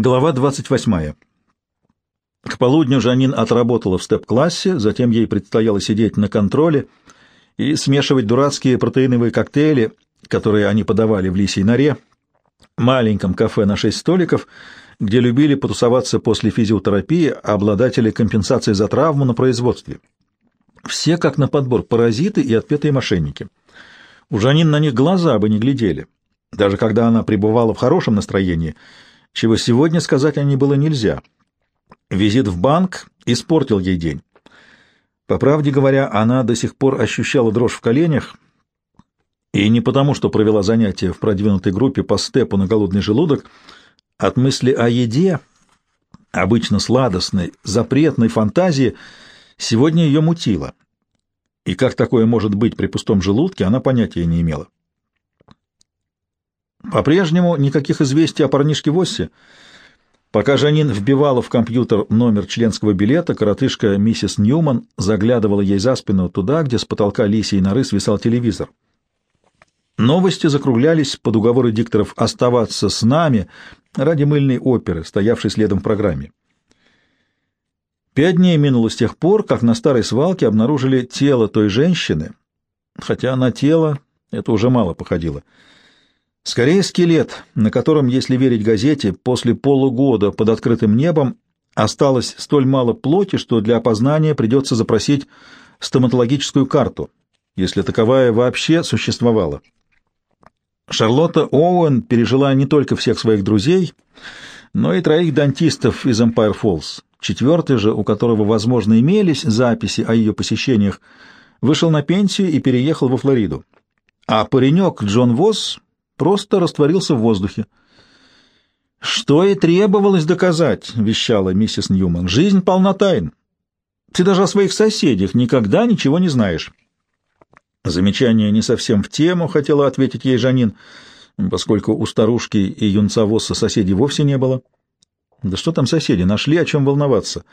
Глава 28. К полудню Жанин отработала в степ-классе, затем ей предстояло сидеть на контроле и смешивать дурацкие протеиновые коктейли, которые они подавали в лисьей норе, маленьком кафе на шесть столиков, где любили потусоваться после физиотерапии обладатели компенсации за травму на производстве. Все, как на подбор, паразиты и отпетые мошенники. У Жанин на них глаза бы не глядели. Даже когда она пребывала в хорошем настроении — чего сегодня сказать о ней было нельзя. Визит в банк испортил ей день. По правде говоря, она до сих пор ощущала дрожь в коленях, и не потому, что провела занятия в продвинутой группе по степу на голодный желудок, от мысли о еде, обычно сладостной, запретной фантазии, сегодня ее мутило. И как такое может быть при пустом желудке, она понятия не имела. По-прежнему никаких известий о парнишке Воссе. Пока Жанин вбивала в компьютер номер членского билета, коротышка миссис Ньюман заглядывала ей за спину туда, где с потолка лисий норы свисал телевизор. Новости закруглялись под уговоры дикторов оставаться с нами ради мыльной оперы, стоявшей следом в программе. Пять дней минуло с тех пор, как на старой свалке обнаружили тело той женщины, хотя на тело это уже мало походило — Скорее скелет, на котором, если верить газете, после полугода под открытым небом осталось столь мало плоти, что для опознания придется запросить стоматологическую карту, если таковая вообще существовала. Шарлотта Оуэн пережила не только всех своих друзей, но и троих дантистов из Эмпайр Фоллс. Четвертый же, у которого, возможно, имелись записи о ее посещениях, вышел на пенсию и переехал во Флориду. А паренек Джон Восс просто растворился в воздухе. «Что и требовалось доказать», — вещала миссис Ньюман. «Жизнь полна тайн. Ты даже о своих соседях никогда ничего не знаешь». Замечание не совсем в тему, хотела ответить ей Жанин, поскольку у старушки и юнца Восса соседей вовсе не было. Да что там соседи, нашли о чем волноваться.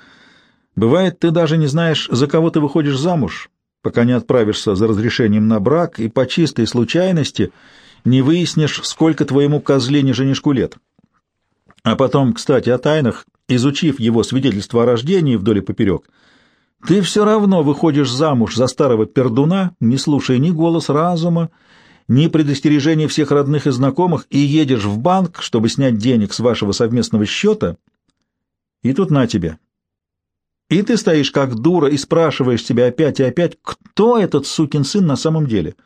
Бывает, ты даже не знаешь, за кого ты выходишь замуж, пока не отправишься за разрешением на брак, и по чистой случайности — не выяснишь, сколько твоему козлене женишку лет. А потом, кстати, о тайнах, изучив его свидетельство о рождении вдоль и поперек, ты все равно выходишь замуж за старого пердуна, не слушая ни голос разума, ни предостережения всех родных и знакомых, и едешь в банк, чтобы снять денег с вашего совместного счета, и тут на тебе. И ты стоишь как дура и спрашиваешь себя опять и опять, кто этот сукин сын на самом деле —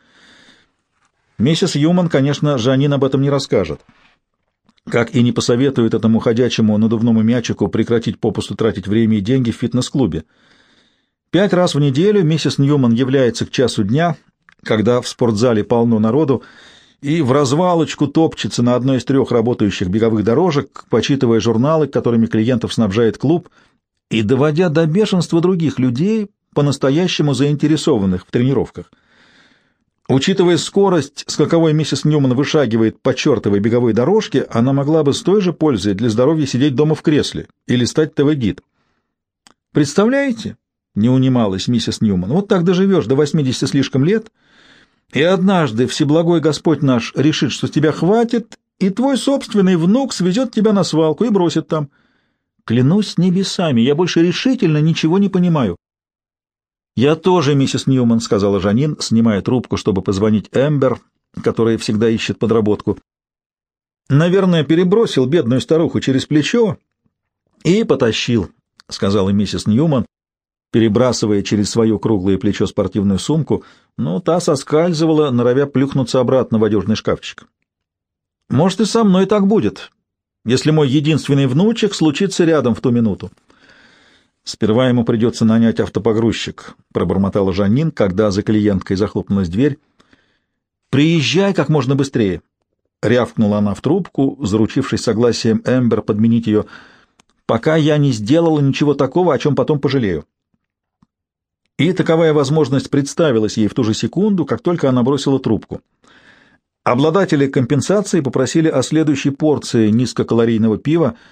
Миссис Юман, конечно, Жанин об этом не расскажет. Как и не посоветует этому ходячему надувному мячику прекратить попусту тратить время и деньги в фитнес-клубе. Пять раз в неделю миссис Ньюман является к часу дня, когда в спортзале полно народу, и в развалочку топчется на одной из трех работающих беговых дорожек, почитывая журналы, которыми клиентов снабжает клуб, и доводя до бешенства других людей, по-настоящему заинтересованных в тренировках. Учитывая скорость, с каковой миссис Ньюман вышагивает по чертовой беговой дорожке, она могла бы с той же пользой для здоровья сидеть дома в кресле или стать ТВ-гид. «Представляете?» — не унималась миссис Ньюман. «Вот так доживешь до восьмидесяти слишком лет, и однажды Всеблагой Господь наш решит, что тебя хватит, и твой собственный внук свезет тебя на свалку и бросит там. Клянусь небесами, я больше решительно ничего не понимаю. «Я тоже, миссис Ньюман», — сказала Жанин, снимая трубку, чтобы позвонить Эмбер, которая всегда ищет подработку. «Наверное, перебросил бедную старуху через плечо и потащил», — сказала миссис Ньюман, перебрасывая через свое круглое плечо спортивную сумку, но та соскальзывала, норовя плюхнуться обратно в одежный шкафчик. «Может, и со мной так будет, если мой единственный внучек случится рядом в ту минуту». Сперва ему придется нанять автопогрузчик, — пробормотала Жанин, когда за клиенткой захлопнулась дверь. «Приезжай как можно быстрее!» — рявкнула она в трубку, заручившись согласием Эмбер подменить ее, «пока я не сделала ничего такого, о чем потом пожалею». И таковая возможность представилась ей в ту же секунду, как только она бросила трубку. Обладатели компенсации попросили о следующей порции низкокалорийного пива —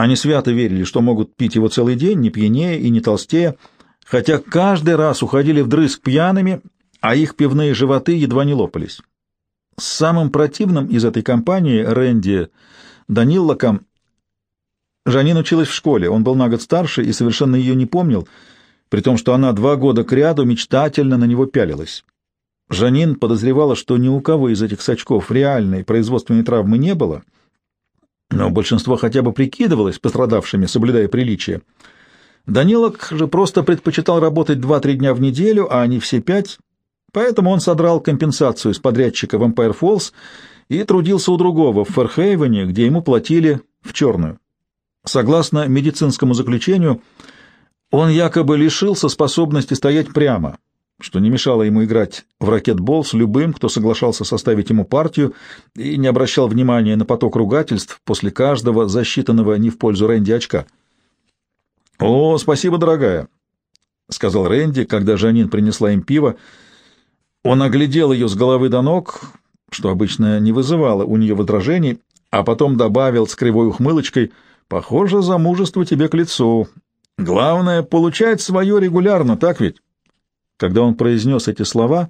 они свято верили, что могут пить его целый день, не пьянее и не толстее, хотя каждый раз уходили вдрызг пьяными, а их пивные животы едва не лопались. Самым противным из этой компании, Рэнди Даниллоком, Жанин училась в школе, он был на год старше и совершенно ее не помнил, при том, что она два года кряду мечтательно на него пялилась. Жанин подозревала, что ни у кого из этих сачков реальной производственной травмы не было, но большинство хотя бы прикидывалось пострадавшими, соблюдая приличие. Данилок же просто предпочитал работать два-три дня в неделю, а не все пять, поэтому он содрал компенсацию с подрядчика в Empire Falls и трудился у другого в Фэрхейвене, где ему платили в черную. Согласно медицинскому заключению, он якобы лишился способности стоять прямо, что не мешало ему играть в ракетбол с любым, кто соглашался составить ему партию и не обращал внимания на поток ругательств после каждого засчитанного не в пользу Рэнди очка. «О, спасибо, дорогая», — сказал Рэнди, когда Жанин принесла им пиво. Он оглядел ее с головы до ног, что обычно не вызывало у нее возражений, а потом добавил с кривой ухмылочкой, «Похоже, замужество тебе к лицу. Главное — получать свое регулярно, так ведь?» Когда он произнес эти слова,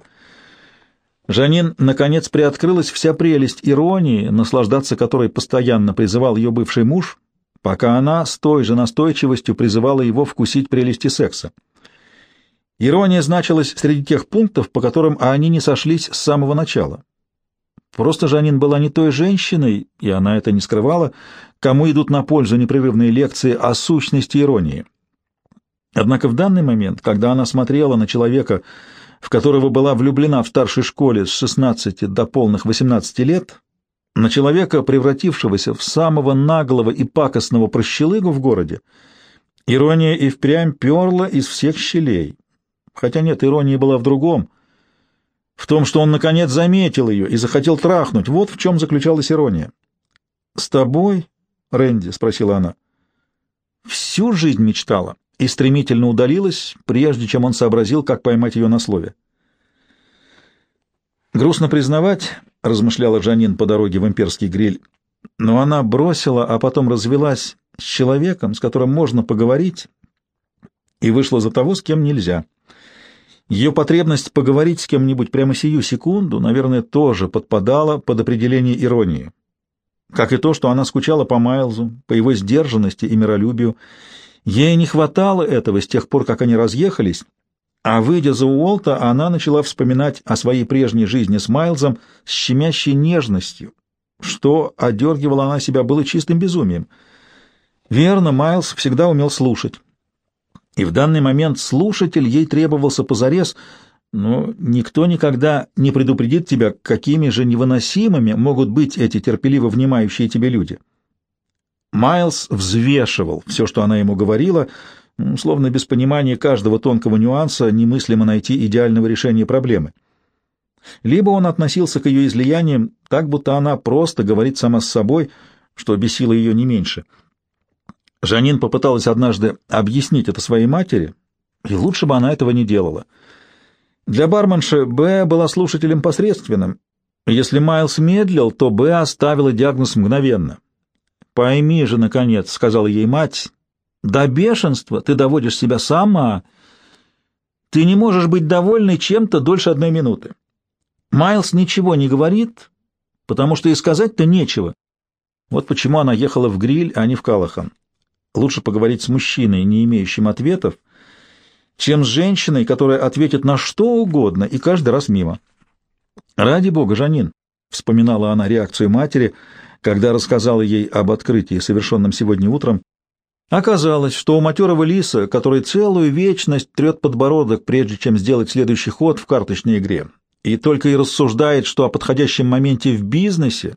Жанин, наконец, приоткрылась вся прелесть иронии, наслаждаться которой постоянно призывал ее бывший муж, пока она с той же настойчивостью призывала его вкусить прелести секса. Ирония значилась среди тех пунктов, по которым они не сошлись с самого начала. Просто Жанин была не той женщиной, и она это не скрывала, кому идут на пользу непрерывные лекции о сущности иронии. Однако в данный момент, когда она смотрела на человека, в которого была влюблена в старшей школе с 16 до полных 18 лет, на человека, превратившегося в самого наглого и пакостного прощелыгу в городе, ирония и впрямь перла из всех щелей. Хотя нет, ирония была в другом, в том, что он наконец заметил ее и захотел трахнуть. Вот в чем заключалась ирония. «С тобой, Рэнди?» — спросила она. «Всю жизнь мечтала» и стремительно удалилась, прежде чем он сообразил, как поймать ее на слове. «Грустно признавать», — размышляла Жанин по дороге в имперский гриль, но она бросила, а потом развелась с человеком, с которым можно поговорить, и вышла за того, с кем нельзя. Ее потребность поговорить с кем-нибудь прямо сию секунду, наверное, тоже подпадала под определение иронии. Как и то, что она скучала по Майлзу, по его сдержанности и миролюбию, Ей не хватало этого с тех пор, как они разъехались, а, выйдя за Уолта, она начала вспоминать о своей прежней жизни с Майлзом с щемящей нежностью, что одергивала она себя было чистым безумием. Верно, Майлз всегда умел слушать. И в данный момент слушатель ей требовался позарез, но никто никогда не предупредит тебя, какими же невыносимыми могут быть эти терпеливо внимающие тебе люди. Майлз взвешивал все, что она ему говорила, словно без понимания каждого тонкого нюанса немыслимо найти идеального решения проблемы. Либо он относился к ее излияниям так, будто она просто говорит сама с собой, что бесило ее не меньше. Жанин попыталась однажды объяснить это своей матери, и лучше бы она этого не делала. Для барменши Б была слушателем посредственным. Если Майлз медлил, то Б оставила диагноз мгновенно. «Пойми же, наконец», — сказала ей мать, — «до бешенства ты доводишь себя сама. Ты не можешь быть довольной чем-то дольше одной минуты. Майлз ничего не говорит, потому что и сказать-то нечего. Вот почему она ехала в гриль, а не в Калахан. Лучше поговорить с мужчиной, не имеющим ответов, чем с женщиной, которая ответит на что угодно и каждый раз мимо. «Ради бога, Жанин», — вспоминала она реакцию матери, — когда рассказала ей об открытии, совершенном сегодня утром, оказалось, что у матерого лиса, который целую вечность трет подбородок, прежде чем сделать следующий ход в карточной игре, и только и рассуждает, что о подходящем моменте в бизнесе,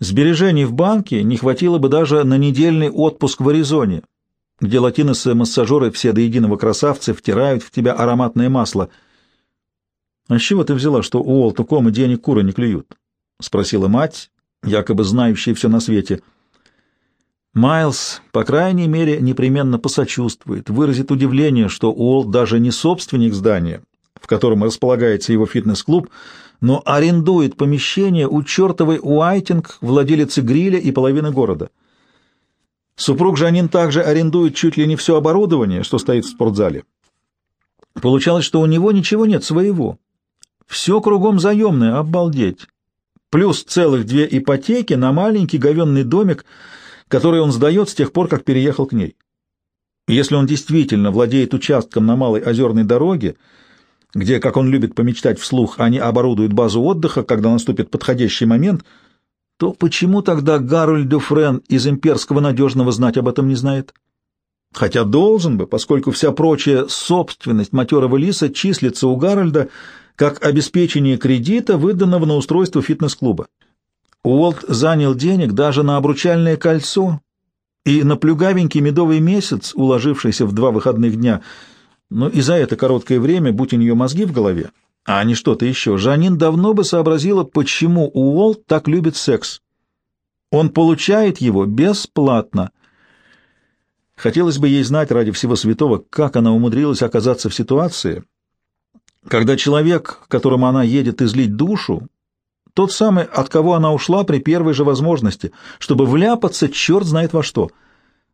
сбережений в банке не хватило бы даже на недельный отпуск в Аризоне, где латиносы-массажеры все до единого красавцы втирают в тебя ароматное масло. — А с чего ты взяла, что у Уолта Кома денег куры не клюют? — спросила мать, якобы знающий все на свете. Майлз, по крайней мере, непременно посочувствует, выразит удивление, что Уолт даже не собственник здания, в котором располагается его фитнес-клуб, но арендует помещение у чертовой Уайтинг, владелицы гриля и половины города. Супруг Жанин также арендует чуть ли не все оборудование, что стоит в спортзале. Получалось, что у него ничего нет своего. Все кругом заемное, обалдеть плюс целых две ипотеки на маленький говенный домик, которые он сдает с тех пор, как переехал к ней. Если он действительно владеет участком на Малой озерной дороге, где, как он любит помечтать вслух, они оборудуют базу отдыха, когда наступит подходящий момент, то почему тогда Гарольд Дюфрен из имперского надежного знать об этом не знает? Хотя должен бы, поскольку вся прочая собственность матерого лиса числится у Гарольда как обеспечение кредита, выданного на устройство фитнес-клуба. Уолт занял денег даже на обручальное кольцо и на плюгавенький медовый месяц, уложившийся в два выходных дня. Но и за это короткое время, будь у нее мозги в голове, а не что-то еще, Жанин давно бы сообразила, почему Уолт так любит секс. Он получает его бесплатно. Хотелось бы ей знать ради всего святого, как она умудрилась оказаться в ситуации, когда человек, которому она едет излить душу, тот самый, от кого она ушла при первой же возможности, чтобы вляпаться черт знает во что.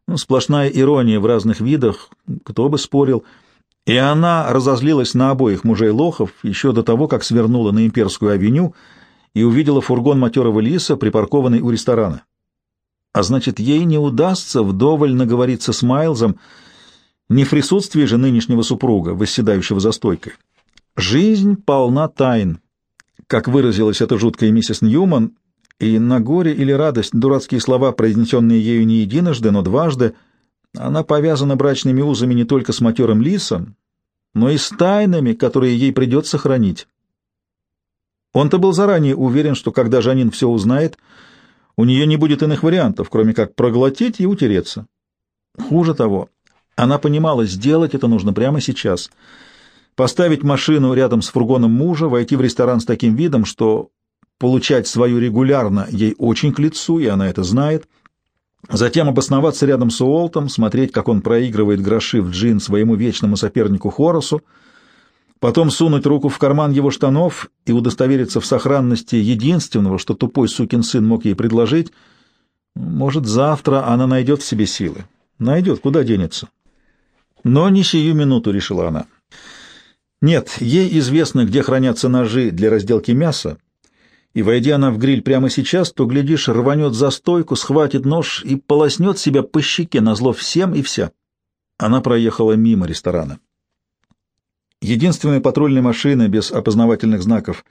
Ну, сплошная ирония в разных видах, кто бы спорил. И она разозлилась на обоих мужей Лохов еще до того, как свернула на Имперскую авеню и увидела фургон матерого лиса, припаркованный у ресторана. А значит, ей не удастся вдоволь наговориться с Майлзом, не в присутствии же нынешнего супруга, восседающего за стойкой. Жизнь полна тайн. Как выразилась эта жуткая миссис Ньюман, и на горе или радость дурацкие слова, произнесенные ею не единожды, но дважды, она повязана брачными узами не только с матерым лисом, но и с тайнами, которые ей придется хранить. Он-то был заранее уверен, что когда Жанин все узнает, у нее не будет иных вариантов, кроме как проглотить и утереться. Хуже того, она понимала, сделать это нужно прямо сейчас — поставить машину рядом с фургоном мужа, войти в ресторан с таким видом, что получать свою регулярно ей очень к лицу, и она это знает, затем обосноваться рядом с Уолтом, смотреть, как он проигрывает гроши в джин своему вечному сопернику Хоросу, потом сунуть руку в карман его штанов и удостовериться в сохранности единственного, что тупой сукин сын мог ей предложить, может, завтра она найдет в себе силы. Найдет, куда денется. Но не сию минуту, решила она. Нет, ей известно, где хранятся ножи для разделки мяса, и, войдя она в гриль прямо сейчас, то, глядишь, рванет за стойку, схватит нож и полоснет себя по щеке, назло всем и вся. Она проехала мимо ресторана. Единственной патрульной машины без опознавательных знаков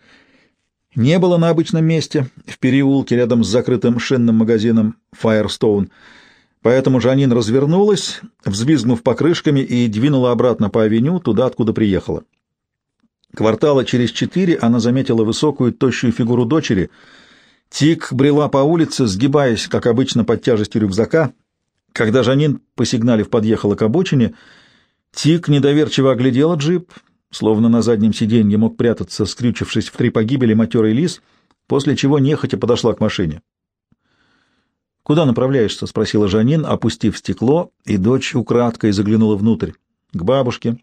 не было на обычном месте, в переулке рядом с закрытым шинным магазином Firestone, поэтому Жанин развернулась, взвизгнув покрышками, и двинула обратно по авеню, туда, откуда приехала. Квартала через четыре она заметила высокую, тощую фигуру дочери. Тик брела по улице, сгибаясь, как обычно, под тяжестью рюкзака. Когда Жанин, посигналив, подъехала к обочине, Тик недоверчиво оглядела джип, словно на заднем сиденье мог прятаться, скрючившись в три погибели матерый лис, после чего нехотя подошла к машине. «Куда направляешься?» — спросила Жанин, опустив стекло, и дочь украдкой заглянула внутрь. «К бабушке».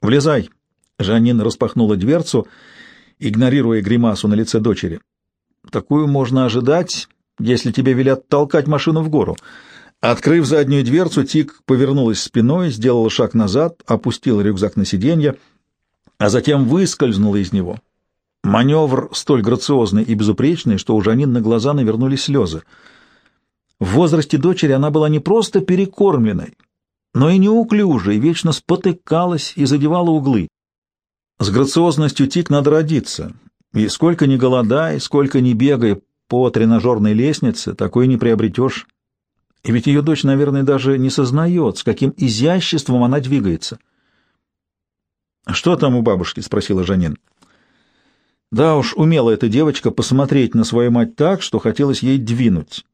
«Влезай», Жанин распахнула дверцу, игнорируя гримасу на лице дочери. «Такую можно ожидать, если тебе велят толкать машину в гору». Открыв заднюю дверцу, Тик повернулась спиной, сделала шаг назад, опустила рюкзак на сиденье, а затем выскользнула из него. Маневр столь грациозный и безупречный, что у Жанин на глаза навернулись слезы. В возрасте дочери она была не просто перекормленной, но и неуклюжей, вечно спотыкалась и задевала углы. С грациозностью тик надо родиться, и сколько ни голодай, сколько ни бегай по тренажерной лестнице, такой не приобретешь. И ведь ее дочь, наверное, даже не сознает, с каким изяществом она двигается. «Что там у бабушки?» — спросила Жанин. Да уж, умела эта девочка посмотреть на свою мать так, что хотелось ей двинуть.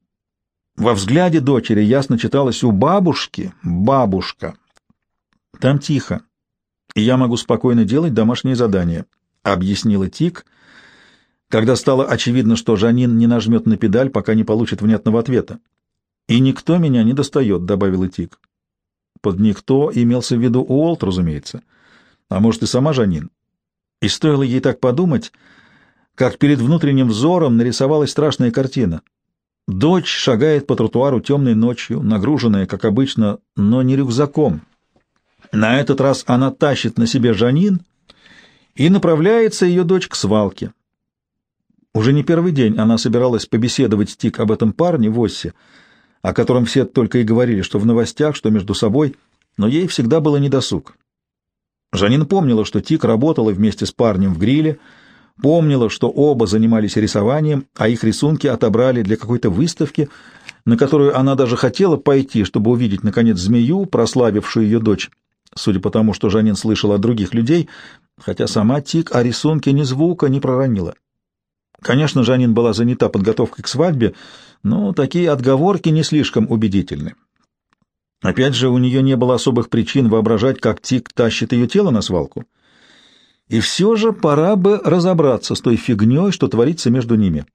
Во взгляде дочери ясно читалось у бабушки «бабушка». Там тихо и я могу спокойно делать домашние задания», — объяснила Тик, когда стало очевидно, что Жанин не нажмет на педаль, пока не получит внятного ответа. «И никто меня не достает», — добавила Тик. Под «никто» имелся в виду Уолт, разумеется, а может и сама Жанин. И стоило ей так подумать, как перед внутренним взором нарисовалась страшная картина. Дочь шагает по тротуару темной ночью, нагруженная, как обычно, но не рюкзаком, на этот раз она тащит на себе Жанин, и направляется ее дочь к свалке. Уже не первый день она собиралась побеседовать с Тик об этом парне в Оссе, о котором все только и говорили, что в новостях, что между собой, но ей всегда было недосуг. Жанин помнила, что Тик работала вместе с парнем в гриле, помнила, что оба занимались рисованием, а их рисунки отобрали для какой-то выставки, на которую она даже хотела пойти, чтобы увидеть, наконец, змею, прославившую ее дочь. Судя по тому, что Жанин слышала от других людей, хотя сама Тик о рисунке ни звука не проронила. Конечно, Жанин была занята подготовкой к свадьбе, но такие отговорки не слишком убедительны. Опять же, у нее не было особых причин воображать, как Тик тащит ее тело на свалку. И все же пора бы разобраться с той фигней, что творится между ними.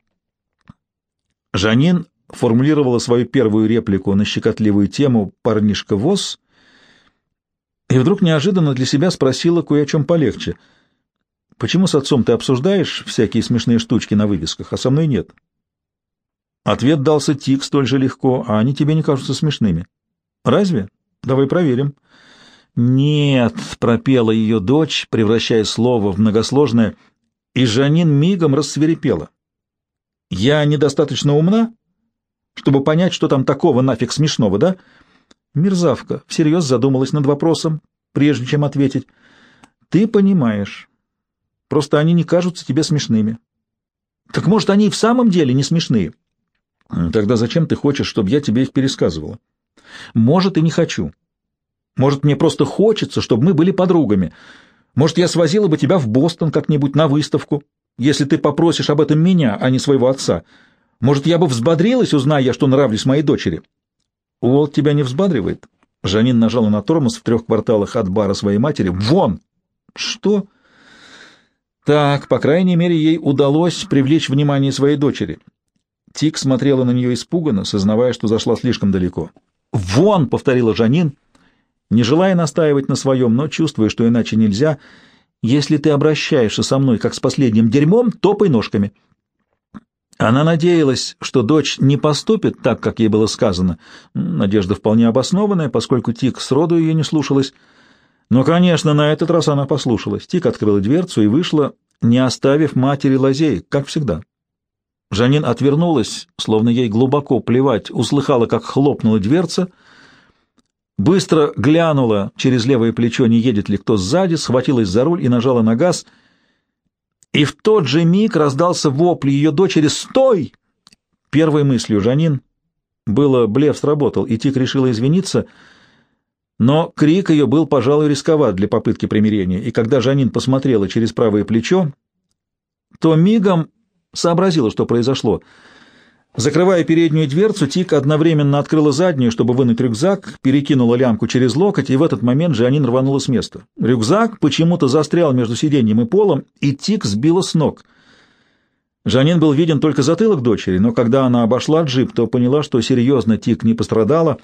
Жанин формулировала свою первую реплику на щекотливую тему «парнишка ВОЗ» и вдруг неожиданно для себя спросила кое о чем полегче. «Почему с отцом ты обсуждаешь всякие смешные штучки на вывесках, а со мной нет?» Ответ дался Тик столь же легко, а они тебе не кажутся смешными. «Разве? Давай проверим». «Нет», — пропела ее дочь, превращая слово в многосложное, и Жанин мигом рассверепела. «Я недостаточно умна, чтобы понять, что там такого нафиг смешного, да?» Мерзавка всерьез задумалась над вопросом, прежде чем ответить. «Ты понимаешь. Просто они не кажутся тебе смешными». «Так, может, они и в самом деле не смешные?» «Тогда зачем ты хочешь, чтобы я тебе их пересказывала?» «Может, и не хочу. Может, мне просто хочется, чтобы мы были подругами. Может, я свозила бы тебя в Бостон как-нибудь на выставку, если ты попросишь об этом меня, а не своего отца. Может, я бы взбодрилась, узная я, что нравлюсь моей дочери. Уолт тебя не взбадривает? Жанин нажала на тормоз в трех кварталах от бара своей матери. Вон! Что? Так, по крайней мере, ей удалось привлечь внимание своей дочери. Тик смотрела на нее испуганно, сознавая, что зашла слишком далеко. «Вон!» — повторила Жанин — не желая настаивать на своем, но чувствуя, что иначе нельзя, если ты обращаешься со мной как с последним дерьмом, топай ножками. Она надеялась, что дочь не поступит так, как ей было сказано. Надежда вполне обоснованная, поскольку Тик сроду ее не слушалась. Но, конечно, на этот раз она послушалась. Тик открыла дверцу и вышла, не оставив матери лазей, как всегда. Жанин отвернулась, словно ей глубоко плевать, услыхала, как хлопнула дверца — быстро глянула через левое плечо, не едет ли кто сзади, схватилась за руль и нажала на газ. И в тот же миг раздался вопль ее дочери «Стой!». Первой мыслью Жанин было блеф сработал, и Тик решила извиниться, но крик ее был, пожалуй, рисковат для попытки примирения, и когда Жанин посмотрела через правое плечо, то мигом сообразила, что произошло — Закрывая переднюю дверцу, Тик одновременно открыла заднюю, чтобы вынуть рюкзак, перекинула лямку через локоть, и в этот момент Жанин рванула с места. Рюкзак почему-то застрял между сиденьем и полом, и Тик сбила с ног. Жанин был виден только затылок дочери, но когда она обошла джип, то поняла, что серьезно Тик не пострадала.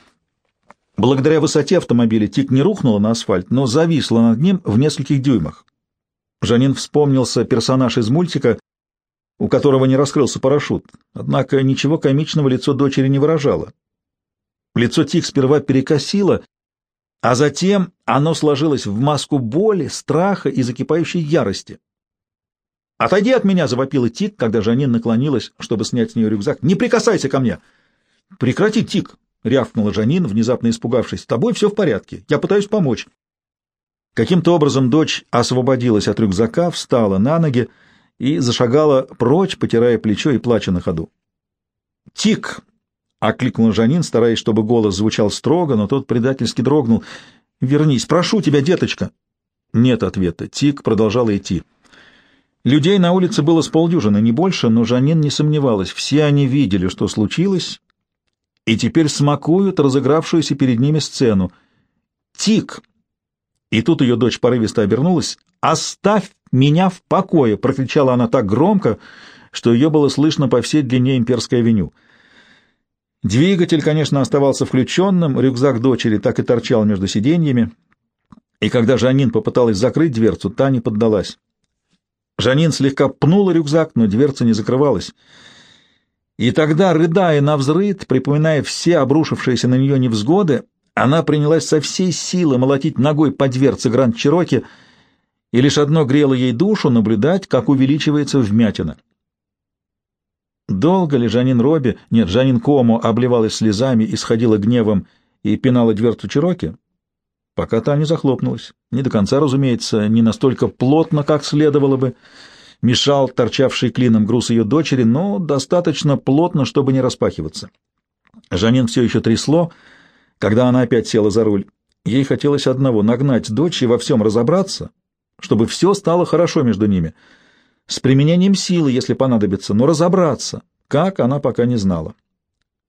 Благодаря высоте автомобиля Тик не рухнула на асфальт, но зависла над ним в нескольких дюймах. Жанин вспомнился персонаж из мультика у которого не раскрылся парашют, однако ничего комичного лицо дочери не выражало. Лицо Тик сперва перекосило, а затем оно сложилось в маску боли, страха и закипающей ярости. «Отойди от меня!» — завопила Тик, когда Жанин наклонилась, чтобы снять с нее рюкзак. «Не прикасайся ко мне!» «Прекрати, Тик!» — рявкнула Жанин, внезапно испугавшись. «С тобой все в порядке. Я пытаюсь помочь». Каким-то образом дочь освободилась от рюкзака, встала на ноги, и зашагала прочь, потирая плечо и плача на ходу. «Тик!» — окликнул Жанин, стараясь, чтобы голос звучал строго, но тот предательски дрогнул. «Вернись, прошу тебя, деточка!» Нет ответа. Тик продолжала идти. Людей на улице было с полдюжины, не больше, но Жанин не сомневалась. Все они видели, что случилось, и теперь смакуют разыгравшуюся перед ними сцену. «Тик!» И тут ее дочь порывисто обернулась. «Оставь меня в покое!» — прокричала она так громко, что ее было слышно по всей длине имперской авеню. Двигатель, конечно, оставался включенным, рюкзак дочери так и торчал между сиденьями, и когда Жанин попыталась закрыть дверцу, та не поддалась. Жанин слегка пнула рюкзак, но дверца не закрывалась. И тогда, рыдая на взрыд, припоминая все обрушившиеся на нее невзгоды, она принялась со всей силы молотить ногой по дверце Гранд-Чироки, и лишь одно грело ей душу наблюдать, как увеличивается вмятина. Долго ли Жанин Робби, нет, Жанин Кому обливалась слезами, исходила гневом и пинала дверцу Чироки? Пока та не захлопнулась. Не до конца, разумеется, не настолько плотно, как следовало бы. Мешал торчавший клином груз ее дочери, но достаточно плотно, чтобы не распахиваться. Жанин все еще трясло, когда она опять села за руль. Ей хотелось одного — нагнать дочь и во всем разобраться, чтобы все стало хорошо между ними — с применением силы, если понадобится, но разобраться, как она пока не знала.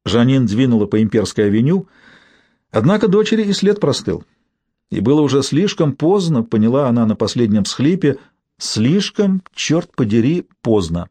Жанин двинула по имперской авеню, однако дочери и след простыл. И было уже слишком поздно, поняла она на последнем схлипе, слишком, черт подери, поздно.